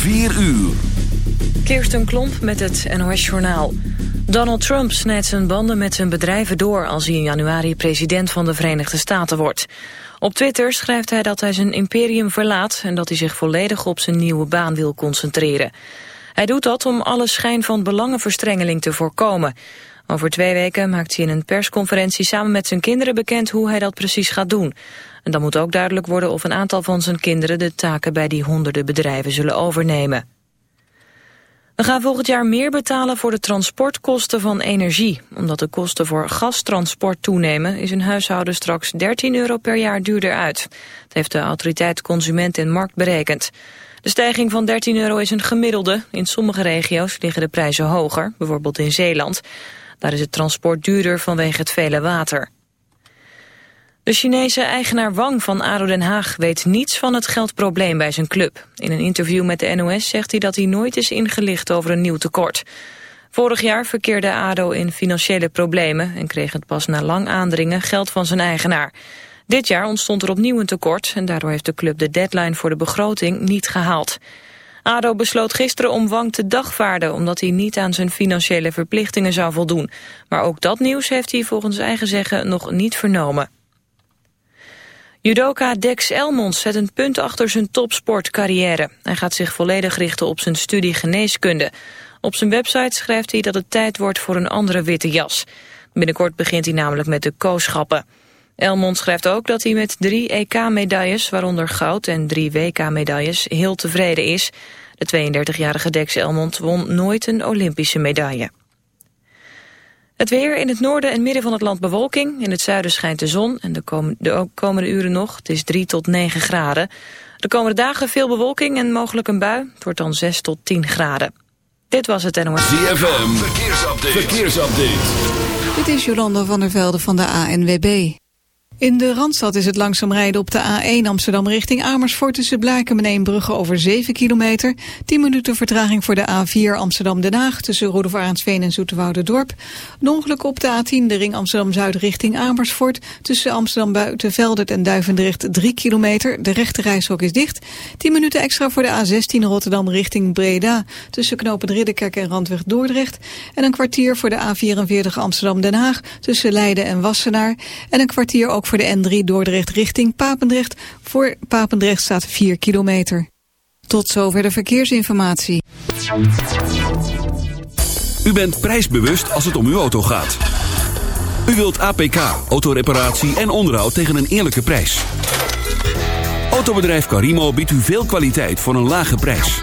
4 uur. Kirsten Klomp met het NOS-journaal. Donald Trump snijdt zijn banden met zijn bedrijven door... als hij in januari president van de Verenigde Staten wordt. Op Twitter schrijft hij dat hij zijn imperium verlaat... en dat hij zich volledig op zijn nieuwe baan wil concentreren. Hij doet dat om alle schijn van belangenverstrengeling te voorkomen. Over twee weken maakt hij in een persconferentie samen met zijn kinderen bekend... hoe hij dat precies gaat doen. En dan moet ook duidelijk worden of een aantal van zijn kinderen... de taken bij die honderden bedrijven zullen overnemen. We gaan volgend jaar meer betalen voor de transportkosten van energie. Omdat de kosten voor gastransport toenemen... is een huishouden straks 13 euro per jaar duurder uit. Dat heeft de autoriteit Consument en Markt berekend. De stijging van 13 euro is een gemiddelde. In sommige regio's liggen de prijzen hoger, bijvoorbeeld in Zeeland. Daar is het transport duurder vanwege het vele water. De Chinese eigenaar Wang van ADO Den Haag weet niets van het geldprobleem bij zijn club. In een interview met de NOS zegt hij dat hij nooit is ingelicht over een nieuw tekort. Vorig jaar verkeerde ADO in financiële problemen en kreeg het pas na lang aandringen geld van zijn eigenaar. Dit jaar ontstond er opnieuw een tekort en daardoor heeft de club de deadline voor de begroting niet gehaald. ADO besloot gisteren om Wang te dagvaarden omdat hij niet aan zijn financiële verplichtingen zou voldoen. Maar ook dat nieuws heeft hij volgens eigen zeggen nog niet vernomen. Judoka Dex Elmons zet een punt achter zijn topsportcarrière. Hij gaat zich volledig richten op zijn studie geneeskunde. Op zijn website schrijft hij dat het tijd wordt voor een andere witte jas. Binnenkort begint hij namelijk met de kooschappen. Elmond schrijft ook dat hij met drie EK-medailles, waaronder goud en drie WK-medailles, heel tevreden is. De 32-jarige Dex Elmond won nooit een Olympische medaille. Het weer in het noorden en midden van het land bewolking. In het zuiden schijnt de zon en de, de komende uren nog. Het is 3 tot 9 graden. De komende dagen veel bewolking en mogelijk een bui. Het wordt dan 6 tot 10 graden. Dit was het NOS. ZFM, verkeersupdate. verkeersupdate. Dit is Jolanda van der Velde van de ANWB. In de Randstad is het langzaam rijden op de A1 Amsterdam richting Amersfoort... tussen Blaken en Eembrugge over 7 kilometer. 10 minuten vertraging voor de A4 Amsterdam-Den Haag... tussen Roedevaartsveen en Zoeterwoude-dorp. Ongeluk op de A10 de ring Amsterdam-Zuid richting Amersfoort... tussen Amsterdam-Buitenveldert en Duivendrecht 3 kilometer. De rechte reishok is dicht. 10 minuten extra voor de A16 Rotterdam richting Breda... tussen knopen Ridderkerk en Randweg-Dordrecht. En een kwartier voor de A44 Amsterdam-Den Haag... tussen Leiden en Wassenaar. En een kwartier ook voor de N3 Dordrecht richting Papendrecht. Voor Papendrecht staat 4 kilometer. Tot zover de verkeersinformatie. U bent prijsbewust als het om uw auto gaat. U wilt APK, autoreparatie en onderhoud tegen een eerlijke prijs. Autobedrijf Carimo biedt u veel kwaliteit voor een lage prijs.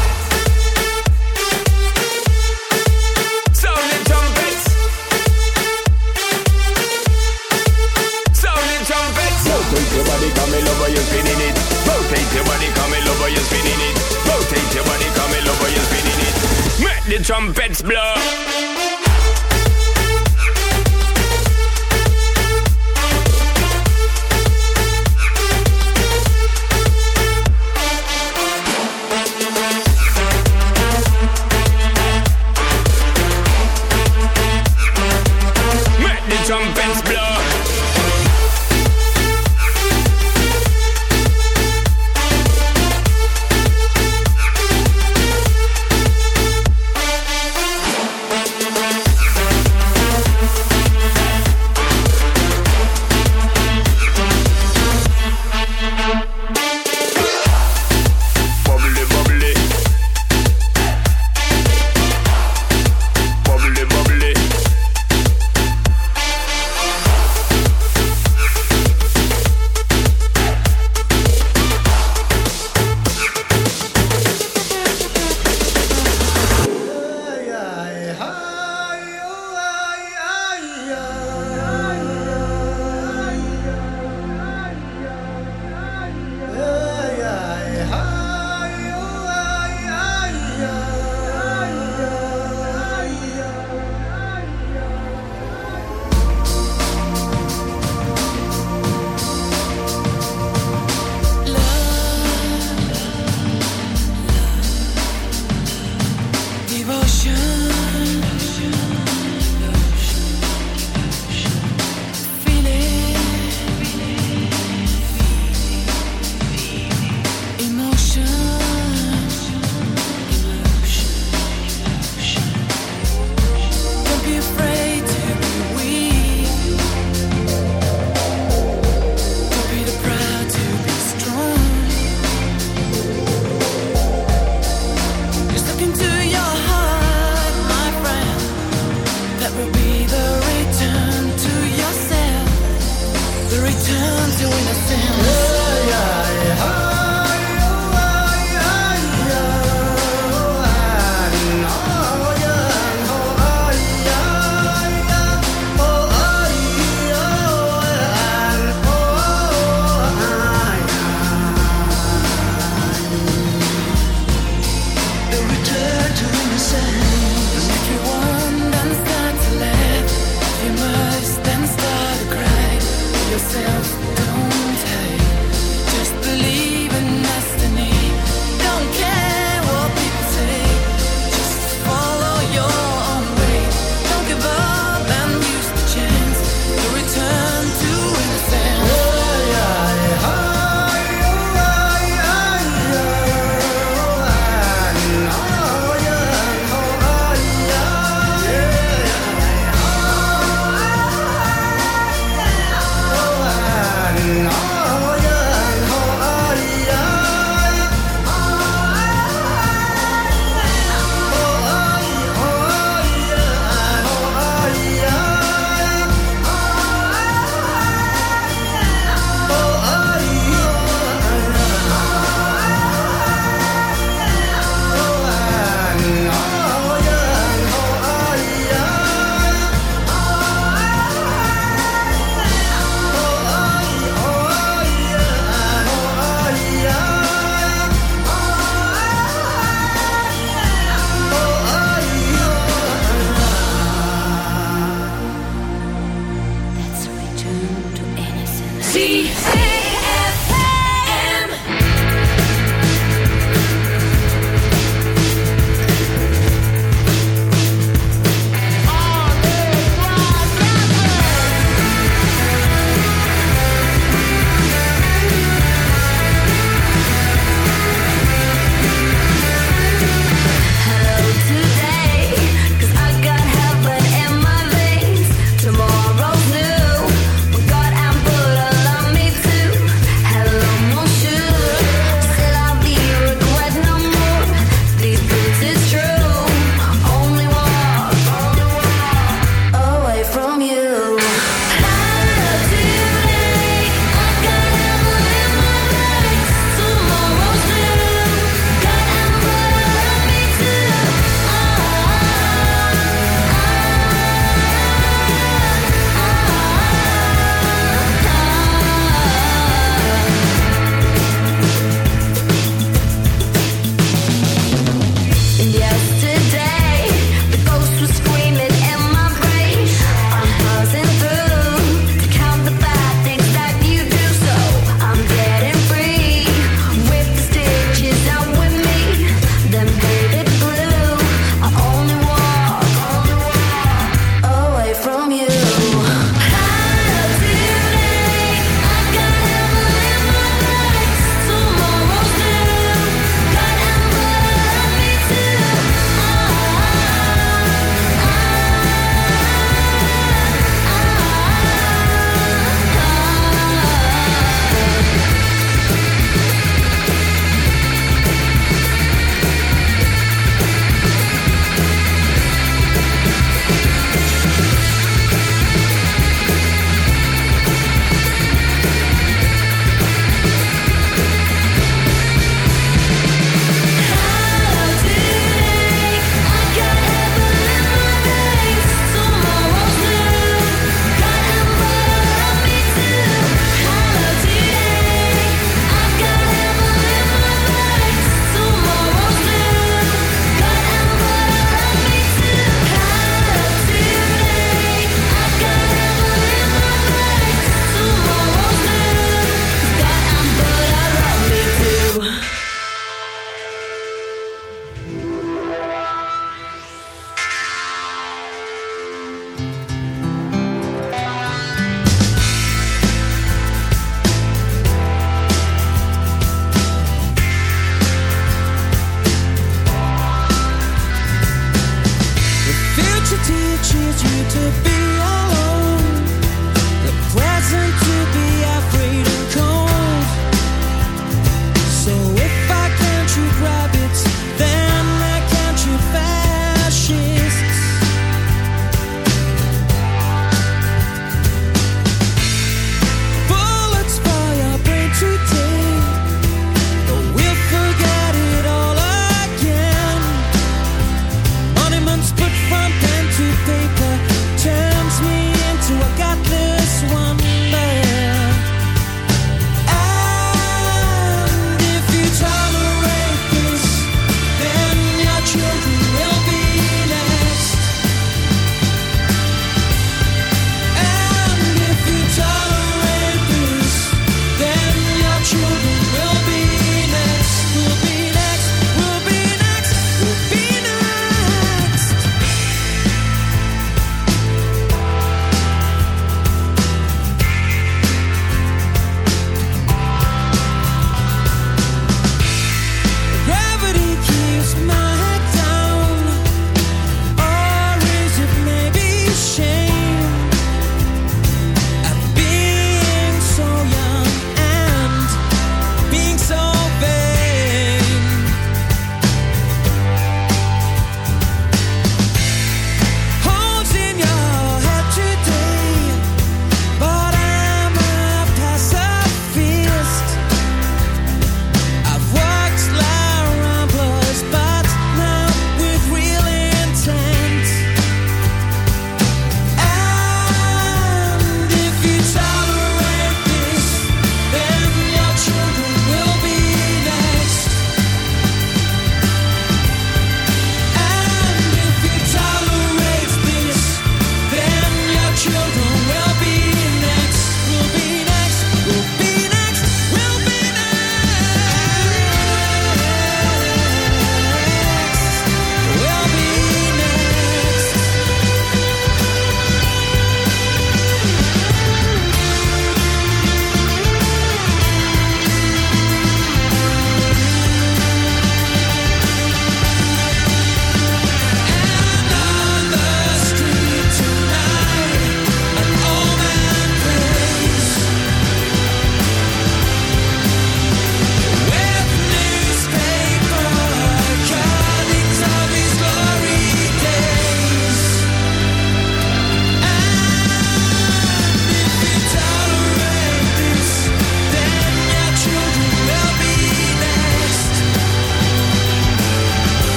The trumpets blow.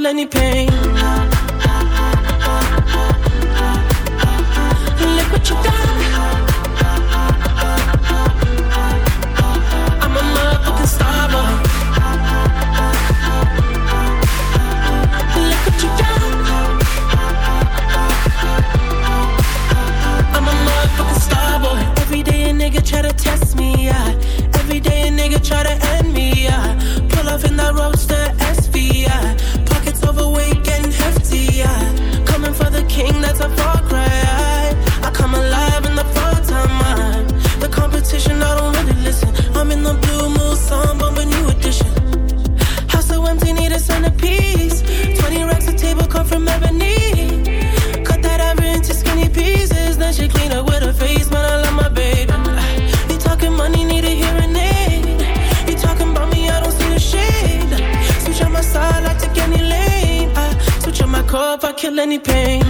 handle any pain. Kill any pain.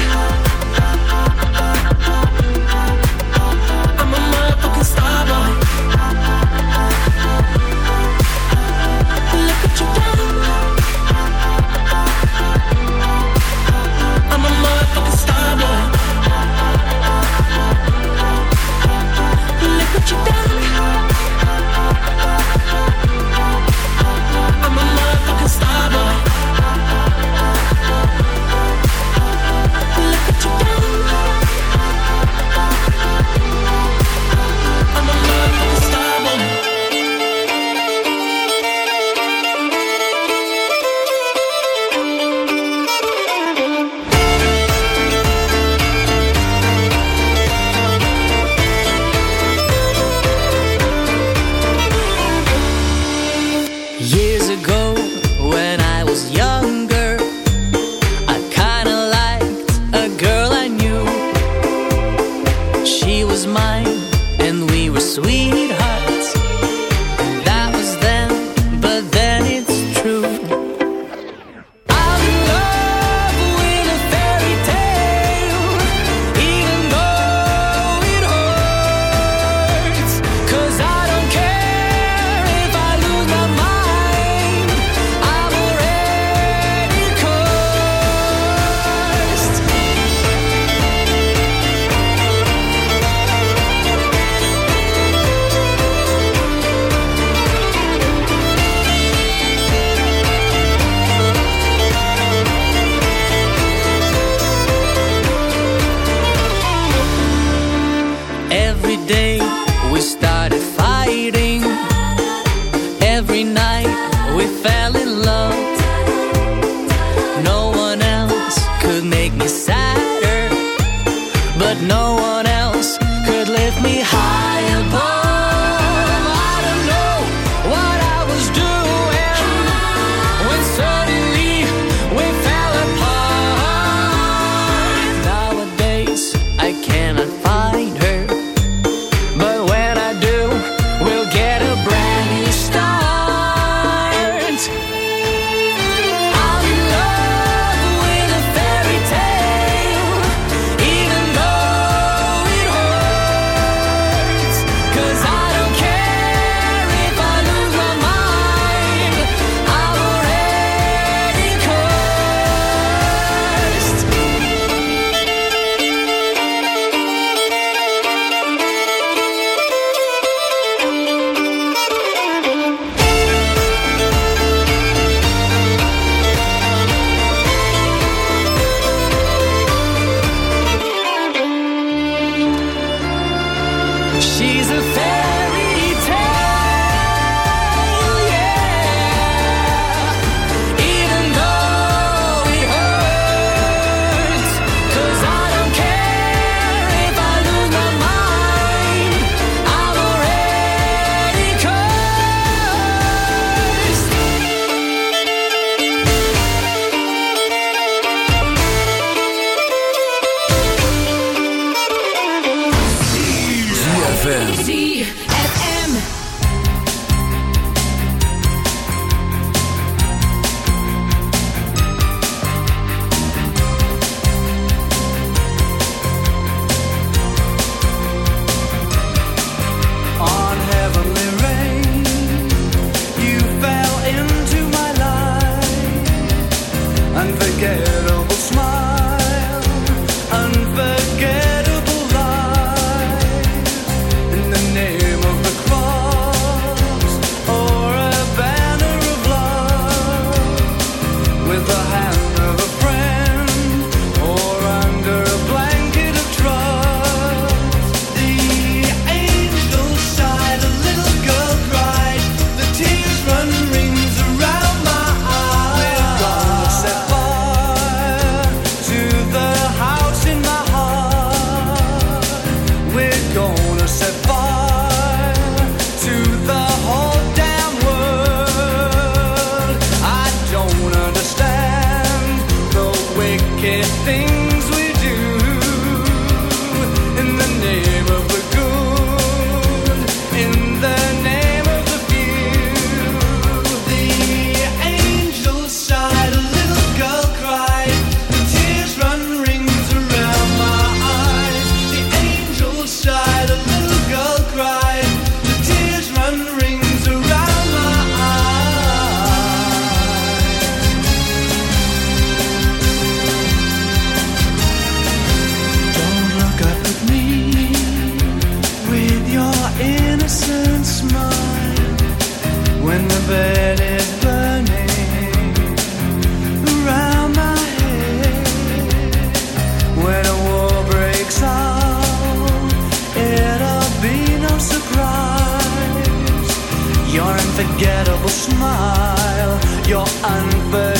Smile, your unforgettable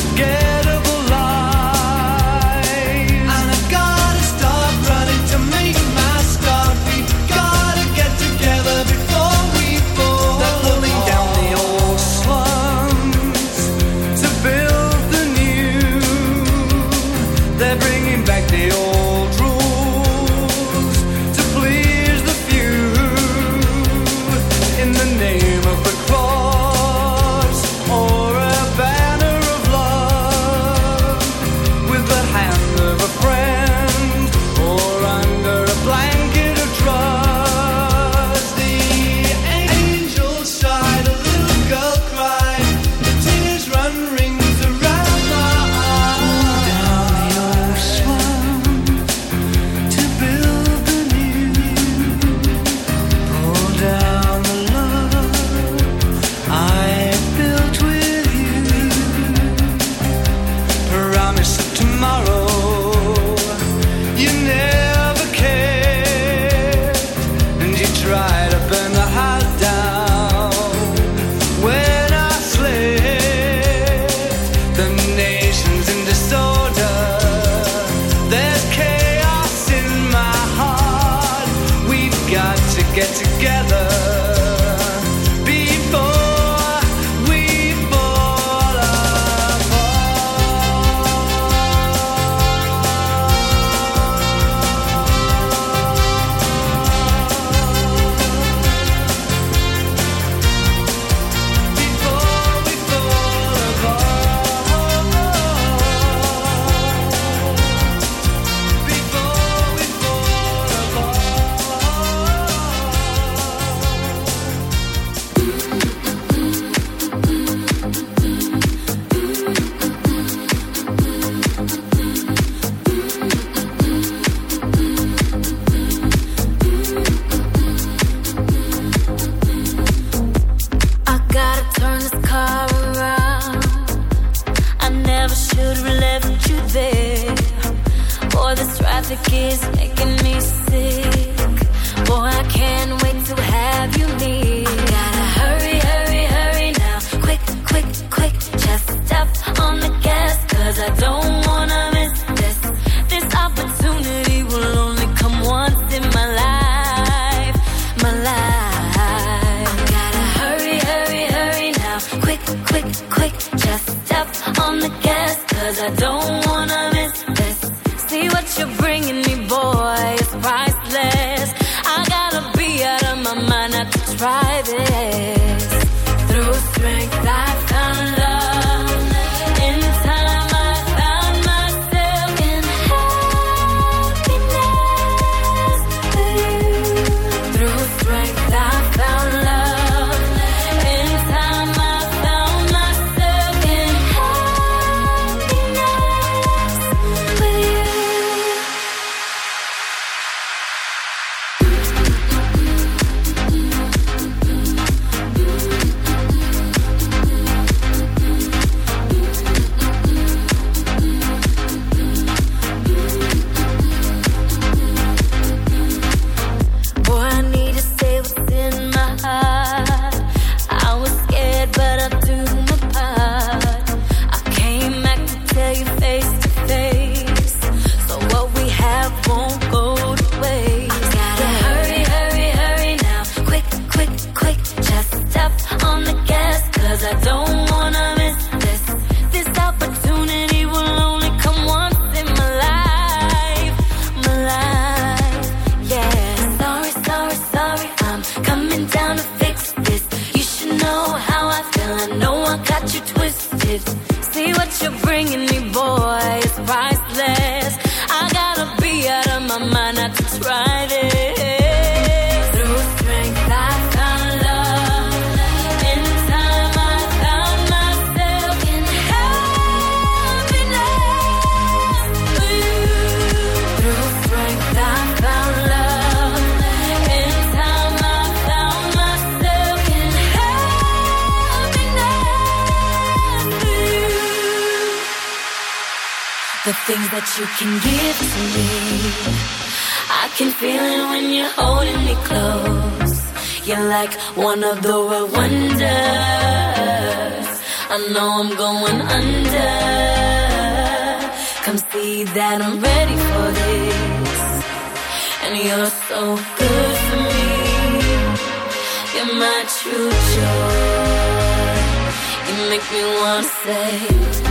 wanna say.